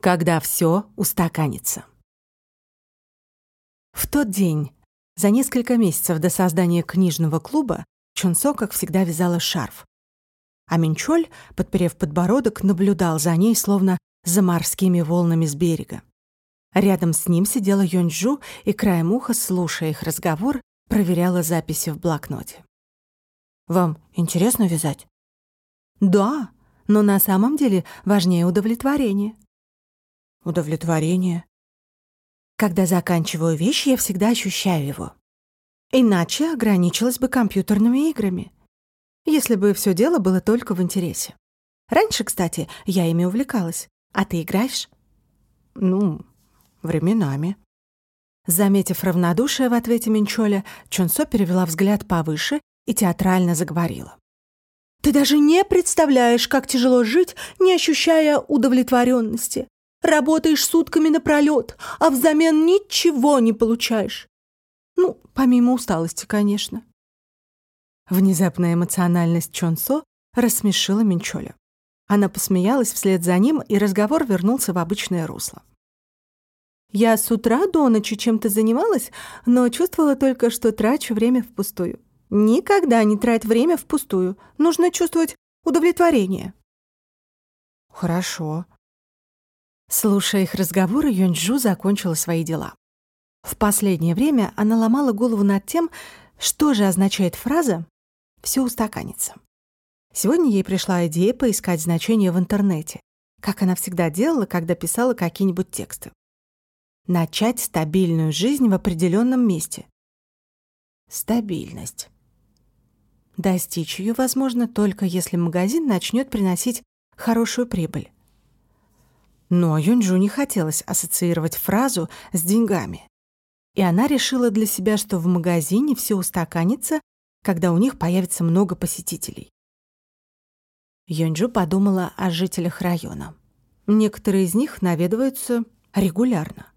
Когда все устаканится. В тот день, за несколько месяцев до создания книжного клуба, Чунсо, как всегда, вязала шарф. А Минчоль, подперев подбородок, наблюдал за ней, словно за морскими волнами с берега. Рядом с ним сидела Йонджу и краем уха, слушая их разговор, проверяла записи в блокноте. «Вам интересно вязать?» «Да, но на самом деле важнее удовлетворение». «Удовлетворение?» Когда заканчиваю вещь, я всегда ощущаю его. Иначе ограничилась бы компьютерными играми. Если бы все дело было только в интересе. Раньше, кстати, я ими увлекалась. А ты играешь? Ну, временами. Заметив равнодушие в ответе Минчоля, Чонсо перевела взгляд повыше и театрально заговорила. «Ты даже не представляешь, как тяжело жить, не ощущая удовлетворенности. Работаешь сутками напролет, а взамен ничего не получаешь. Ну, помимо усталости, конечно. Внезапная эмоциональность Чонсо рассмешила Минчоля. Она посмеялась вслед за ним, и разговор вернулся в обычное русло. «Я с утра до ночи чем-то занималась, но чувствовала только, что трачу время впустую. Никогда не трать время впустую. Нужно чувствовать удовлетворение». «Хорошо», Слушая их разговоры, Юнджу закончила свои дела. В последнее время она ломала голову над тем, что же означает фраза «все устаканится». Сегодня ей пришла идея поискать значение в интернете, как она всегда делала, когда писала какие-нибудь тексты. Начать стабильную жизнь в определенном месте. Стабильность. Достичь ее возможно только если магазин начнет приносить хорошую прибыль. Но Юнджу не хотелось ассоциировать фразу с деньгами. И она решила для себя, что в магазине все устаканится, когда у них появится много посетителей. Юнджу подумала о жителях района. Некоторые из них наведываются регулярно.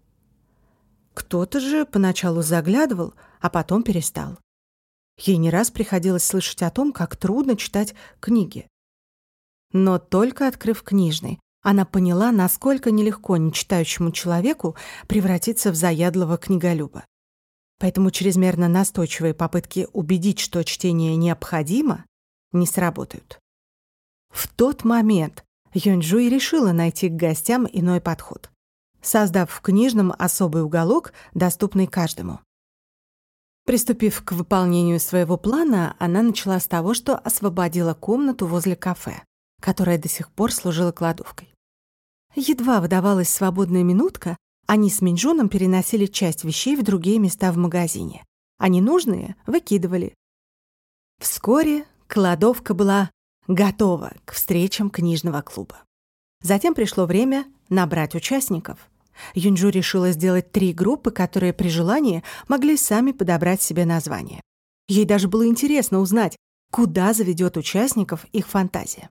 Кто-то же поначалу заглядывал, а потом перестал. Ей не раз приходилось слышать о том, как трудно читать книги. Но только открыв книжный, она поняла, насколько нелегко нечитающему человеку превратиться в заядлого книголюба. Поэтому чрезмерно настойчивые попытки убедить, что чтение необходимо, не сработают. В тот момент Юнджу и решила найти к гостям иной подход, создав в книжном особый уголок, доступный каждому. Приступив к выполнению своего плана, она начала с того, что освободила комнату возле кафе, которая до сих пор служила кладовкой. Едва выдавалась свободная минутка, они с Минджуном переносили часть вещей в другие места в магазине, а ненужные выкидывали. Вскоре кладовка была готова к встречам книжного клуба. Затем пришло время набрать участников. Юнджу решила сделать три группы, которые при желании могли сами подобрать себе название. Ей даже было интересно узнать, куда заведет участников их фантазия.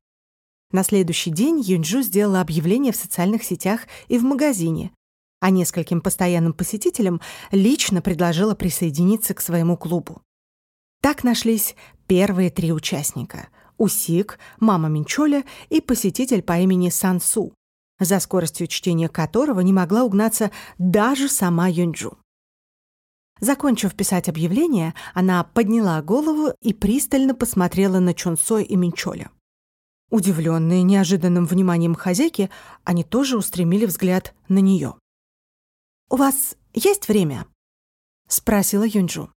На следующий день Юнджу сделала объявление в социальных сетях и в магазине, а нескольким постоянным посетителям лично предложила присоединиться к своему клубу. Так нашлись первые три участника — Усик, мама Минчоля и посетитель по имени Сансу, за скоростью чтения которого не могла угнаться даже сама Юнджу. Закончив писать объявление, она подняла голову и пристально посмотрела на Чунсо и Минчоля. Удивленные неожиданным вниманием хозяйки, они тоже устремили взгляд на нее. «У вас есть время?» — спросила Юнджу.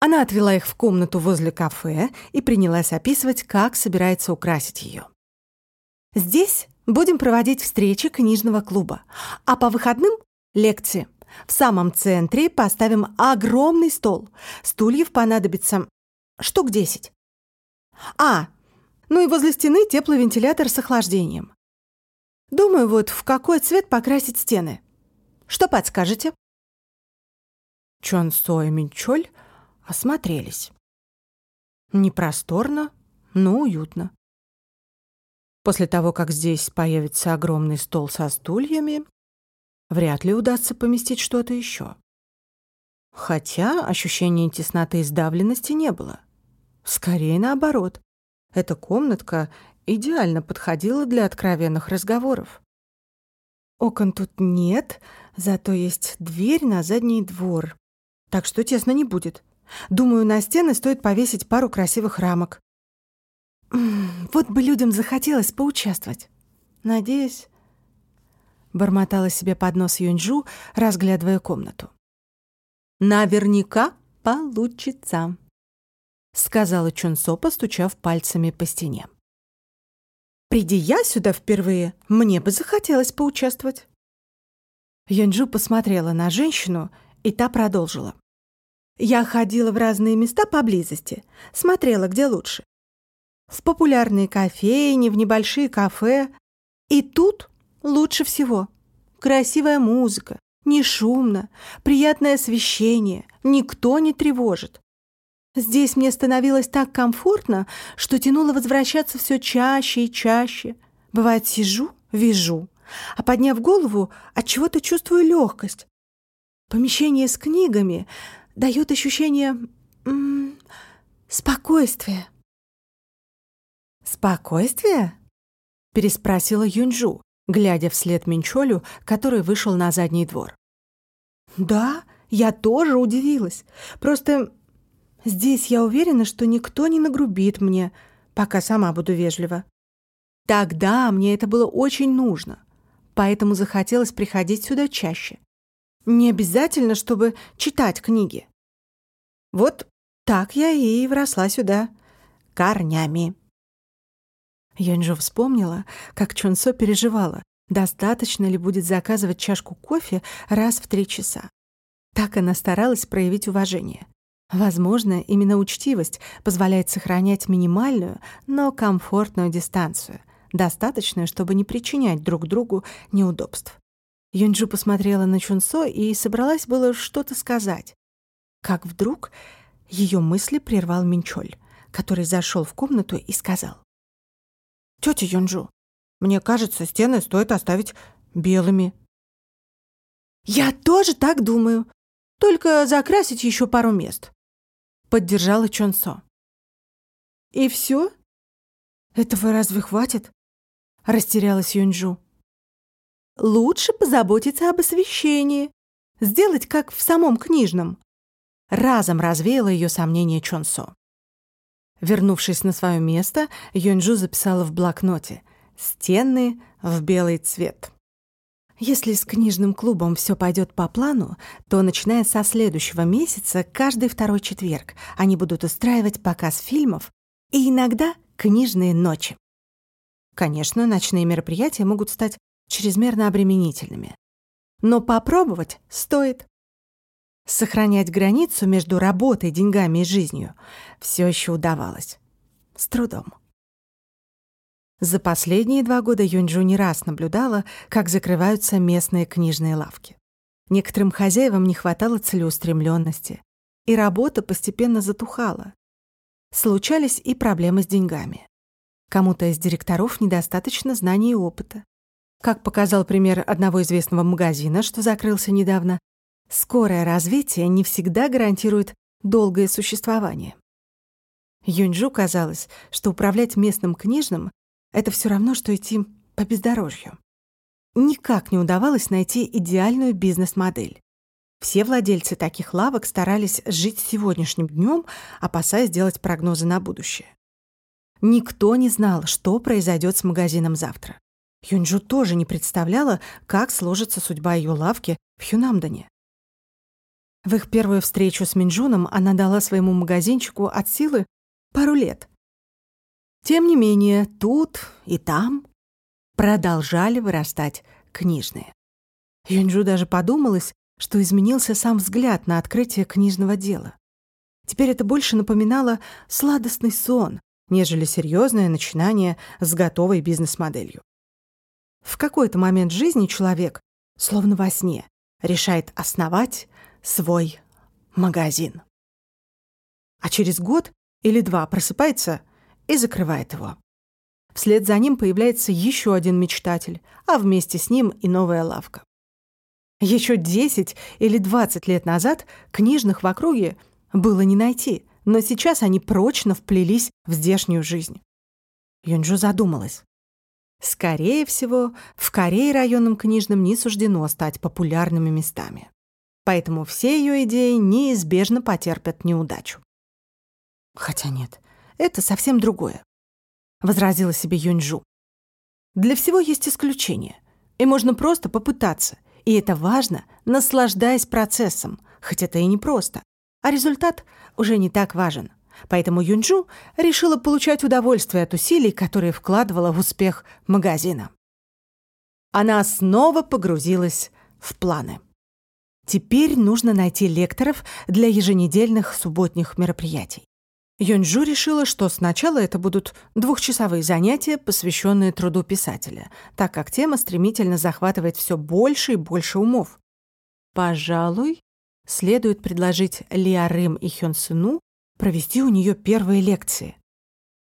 Она отвела их в комнату возле кафе и принялась описывать, как собирается украсить ее. «Здесь будем проводить встречи книжного клуба, а по выходным — лекции. В самом центре поставим огромный стол. Стульев понадобится штук десять. А, ну и возле стены теплый вентилятор с охлаждением. Думаю, вот в какой цвет покрасить стены. Что подскажете?» Чон Со и Минчоль осмотрелись. Не просторно, но уютно. После того, как здесь появится огромный стол со стульями, вряд ли удастся поместить что-то еще. Хотя ощущения тесноты и сдавленности не было. Скорее наоборот. Эта комнатка идеально подходила для откровенных разговоров. Окон тут нет, зато есть дверь на задний двор. Так что тесно не будет. Думаю, на стены стоит повесить пару красивых рамок. Вот бы людям захотелось поучаствовать. Надеюсь, бормотала себе под нос Юньжу, разглядывая комнату. Наверняка получится, сказала Чунсо, постучав пальцами по стене. Приди я сюда впервые, мне бы захотелось поучаствовать. Юньжу посмотрела на женщину, и та продолжила. Я ходила в разные места поблизости, смотрела, где лучше. В популярные кофейни, в небольшие кафе. И тут лучше всего. Красивая музыка, не шумно, приятное освещение, никто не тревожит. Здесь мне становилось так комфортно, что тянуло возвращаться все чаще и чаще. Бывает, сижу, вижу, а подняв голову, от чего-то чувствую легкость. Помещение с книгами дает ощущение м -м, спокойствия. «Спокойствие?» — переспросила Юньжу, глядя вслед Минчолю, который вышел на задний двор. «Да, я тоже удивилась. Просто здесь я уверена, что никто не нагрубит мне, пока сама буду вежлива. Тогда мне это было очень нужно, поэтому захотелось приходить сюда чаще. Не обязательно, чтобы читать книги. Вот так я и вросла сюда корнями. Янжо вспомнила, как Чунсо переживала, достаточно ли будет заказывать чашку кофе раз в три часа. Так она старалась проявить уважение. Возможно, именно учтивость позволяет сохранять минимальную, но комфортную дистанцию, достаточную, чтобы не причинять друг другу неудобств. Юнджу посмотрела на Чунсо и собралась было что-то сказать. Как вдруг ее мысли прервал Минчоль, который зашел в комнату и сказал. «Тетя Юнджу, мне кажется, стены стоит оставить белыми». «Я тоже так думаю. Только закрасить еще пару мест», — поддержала Чонсо. «И все? Этого разве хватит?» — растерялась Юнджу. Лучше позаботиться об освещении. Сделать, как в самом книжном. Разом развеяло ее сомнение Чонсо. Вернувшись на свое место, Юнджу записала в блокноте «Стены в белый цвет». Если с книжным клубом все пойдет по плану, то, начиная со следующего месяца, каждый второй четверг они будут устраивать показ фильмов и иногда книжные ночи. Конечно, ночные мероприятия могут стать чрезмерно обременительными. Но попробовать стоит. Сохранять границу между работой, деньгами и жизнью все еще удавалось. С трудом. За последние два года Юнджу не раз наблюдала, как закрываются местные книжные лавки. Некоторым хозяевам не хватало целеустремленности, и работа постепенно затухала. Случались и проблемы с деньгами. Кому-то из директоров недостаточно знаний и опыта. Как показал пример одного известного магазина, что закрылся недавно, скорое развитие не всегда гарантирует долгое существование. Юньжу казалось, что управлять местным книжным — это все равно, что идти по бездорожью. Никак не удавалось найти идеальную бизнес-модель. Все владельцы таких лавок старались жить сегодняшним днем, опасаясь делать прогнозы на будущее. Никто не знал, что произойдет с магазином завтра. Юнджу тоже не представляла, как сложится судьба ее лавки в Хюнамдане. В их первую встречу с Минджуном она дала своему магазинчику от силы пару лет. Тем не менее, тут и там продолжали вырастать книжные. Юнджу даже подумалось, что изменился сам взгляд на открытие книжного дела. Теперь это больше напоминало сладостный сон, нежели серьезное начинание с готовой бизнес-моделью. В какой-то момент жизни человек, словно во сне, решает основать свой магазин. А через год или два просыпается и закрывает его. Вслед за ним появляется еще один мечтатель, а вместе с ним и новая лавка. Еще 10 или 20 лет назад книжных в округе было не найти, но сейчас они прочно вплелись в здешнюю жизнь. Юнджу задумалась. Скорее всего, в Корее районным книжным не суждено стать популярными местами. Поэтому все ее идеи неизбежно потерпят неудачу. Хотя нет, это совсем другое, возразила себе Юньжу. Для всего есть исключение, и можно просто попытаться, и это важно, наслаждаясь процессом, хоть это и непросто, а результат уже не так важен. Поэтому Юнджу решила получать удовольствие от усилий, которые вкладывала в успех магазина. Она снова погрузилась в планы. Теперь нужно найти лекторов для еженедельных субботних мероприятий. Юнджу решила, что сначала это будут двухчасовые занятия, посвященные труду писателя, так как тема стремительно захватывает все больше и больше умов. Пожалуй, следует предложить Лиарым и Хён провести у нее первые лекции.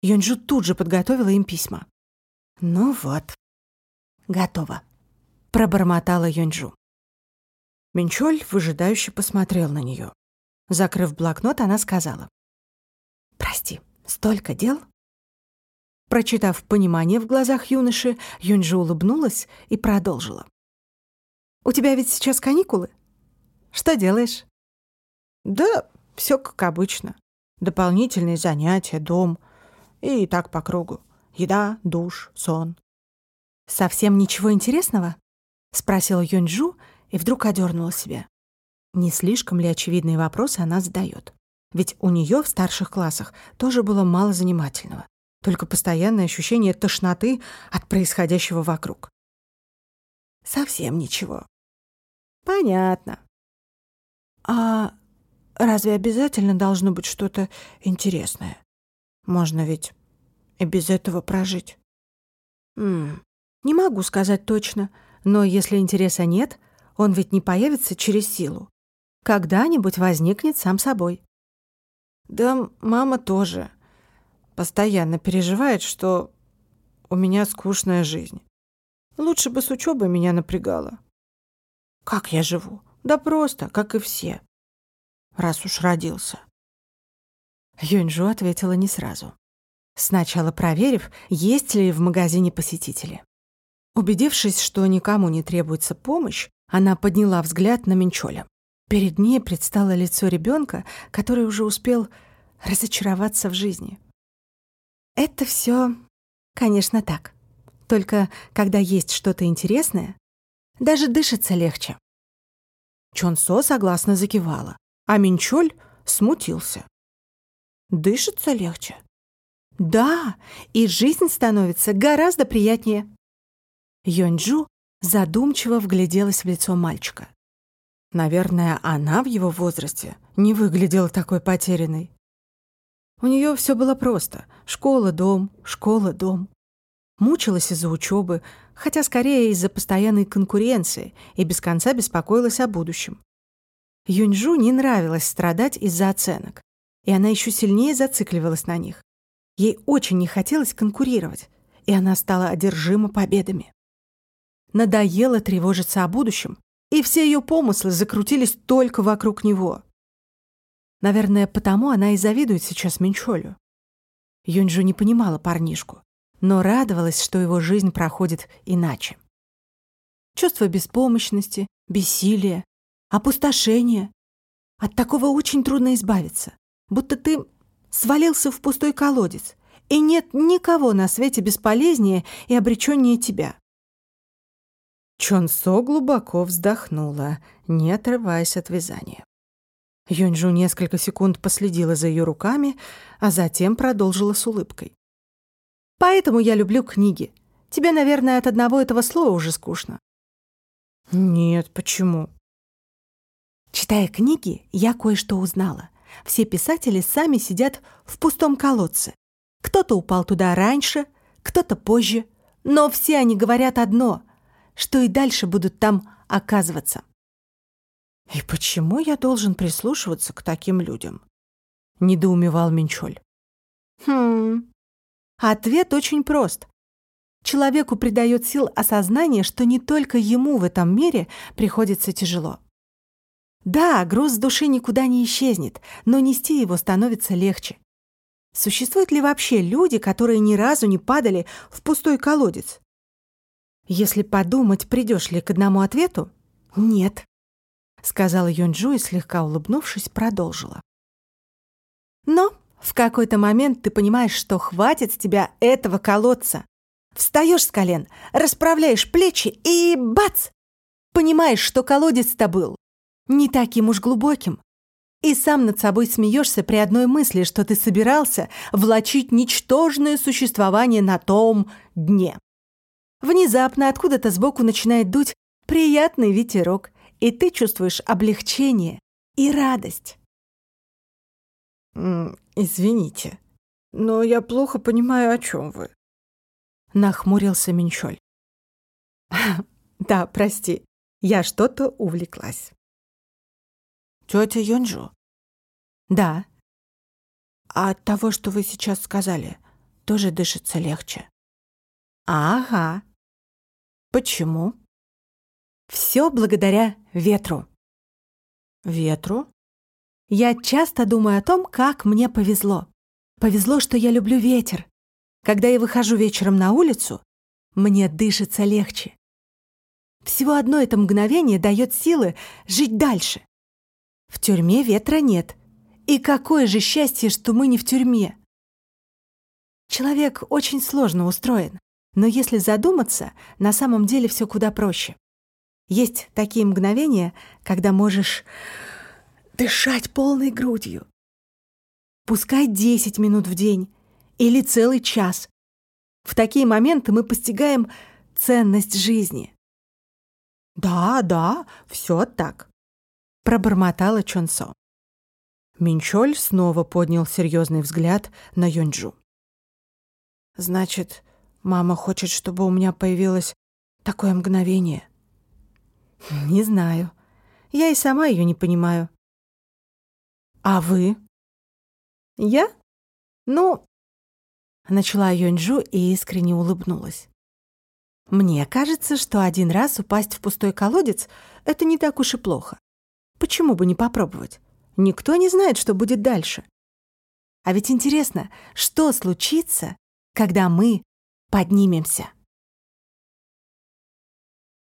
Юнджу тут же подготовила им письма. «Ну вот, готово», — пробормотала Юнджу. Минчоль выжидающе посмотрел на нее. Закрыв блокнот, она сказала. «Прости, столько дел?» Прочитав понимание в глазах юноши, Юнджу улыбнулась и продолжила. «У тебя ведь сейчас каникулы? Что делаешь?» «Да, все как обычно. Дополнительные занятия, дом. И так по кругу. Еда, душ, сон». «Совсем ничего интересного?» — спросила Юнджу и вдруг одернула себя. Не слишком ли очевидные вопросы она задает? Ведь у нее в старших классах тоже было мало занимательного. Только постоянное ощущение тошноты от происходящего вокруг. Совсем ничего. Понятно. А разве обязательно должно быть что-то интересное? Можно ведь и без этого прожить. М -м, не могу сказать точно, но если интереса нет, он ведь не появится через силу. Когда-нибудь возникнет сам собой. Да, мама тоже. Постоянно переживает, что у меня скучная жизнь. Лучше бы с учебой меня напрягала. Как я живу? Да просто, как и все. Раз уж родился. Юньжу ответила не сразу. Сначала проверив, есть ли в магазине посетители. Убедившись, что никому не требуется помощь, она подняла взгляд на Менчоля. Перед ней предстало лицо ребенка, который уже успел разочароваться в жизни. Это все, конечно, так. Только когда есть что-то интересное, даже дышится легче. Чонсо согласно закивала, а Минчоль смутился. Дышится легче? Да, и жизнь становится гораздо приятнее. Йонджу задумчиво вгляделась в лицо мальчика. Наверное, она в его возрасте не выглядела такой потерянной. У нее все было просто. Школа, дом, школа, дом. Мучилась из-за учебы, хотя скорее из-за постоянной конкуренции и без конца беспокоилась о будущем. Юньжу не нравилось страдать из-за оценок, и она еще сильнее зацикливалась на них. Ей очень не хотелось конкурировать, и она стала одержима победами. Надоело тревожиться о будущем, и все ее помыслы закрутились только вокруг него. Наверное, потому она и завидует сейчас Минчолю. Юньжу не понимала парнишку, но радовалась, что его жизнь проходит иначе. Чувство беспомощности, бессилия, опустошения. От такого очень трудно избавиться, будто ты свалился в пустой колодец, и нет никого на свете бесполезнее и обреченнее тебя. Чонсо глубоко вздохнула, не отрываясь от вязания. Юньжу несколько секунд последила за ее руками, а затем продолжила с улыбкой. «Поэтому я люблю книги. Тебе, наверное, от одного этого слова уже скучно». «Нет, почему?» Читая книги, я кое-что узнала. Все писатели сами сидят в пустом колодце. Кто-то упал туда раньше, кто-то позже, но все они говорят одно — что и дальше будут там оказываться. «И почему я должен прислушиваться к таким людям?» — недоумевал Минчоль. «Хм... Ответ очень прост. Человеку придает сил осознание, что не только ему в этом мире приходится тяжело. Да, груз с души никуда не исчезнет, но нести его становится легче. Существуют ли вообще люди, которые ни разу не падали в пустой колодец? Если подумать, придешь ли к одному ответу? Нет, сказала Юнджу и, слегка улыбнувшись, продолжила. Но в какой-то момент ты понимаешь, что хватит с тебя этого колодца. Встаешь с колен, расправляешь плечи и бац! Понимаешь, что колодец-то был не таким уж глубоким. И сам над собой смеешься при одной мысли, что ты собирался влачить ничтожное существование на том дне. Внезапно откуда-то сбоку начинает дуть приятный ветерок, и ты чувствуешь облегчение и радость. «Извините, но я плохо понимаю, о чем вы», — нахмурился Менчоль. «Да, прости, я что-то увлеклась». «Тетя Юнджу?» «Да». «А от того, что вы сейчас сказали, тоже дышится легче?» «Ага». «Почему?» «Все благодаря ветру». «Ветру?» Я часто думаю о том, как мне повезло. Повезло, что я люблю ветер. Когда я выхожу вечером на улицу, мне дышится легче. Всего одно это мгновение дает силы жить дальше. В тюрьме ветра нет. И какое же счастье, что мы не в тюрьме. Человек очень сложно устроен, но если задуматься, на самом деле все куда проще. Есть такие мгновения, когда можешь дышать полной грудью. Пускай 10 минут в день или целый час. В такие моменты мы постигаем ценность жизни. «Да, да, все так», — пробормотала Чонсо. Минчоль снова поднял серьезный взгляд на Юнджу. «Значит, мама хочет, чтобы у меня появилось такое мгновение?» «Не знаю. Я и сама ее не понимаю. «А вы?» «Я? Ну...» Начала Юньжу и искренне улыбнулась. «Мне кажется, что один раз упасть в пустой колодец — это не так уж и плохо. Почему бы не попробовать? Никто не знает, что будет дальше. А ведь интересно, что случится, когда мы поднимемся?»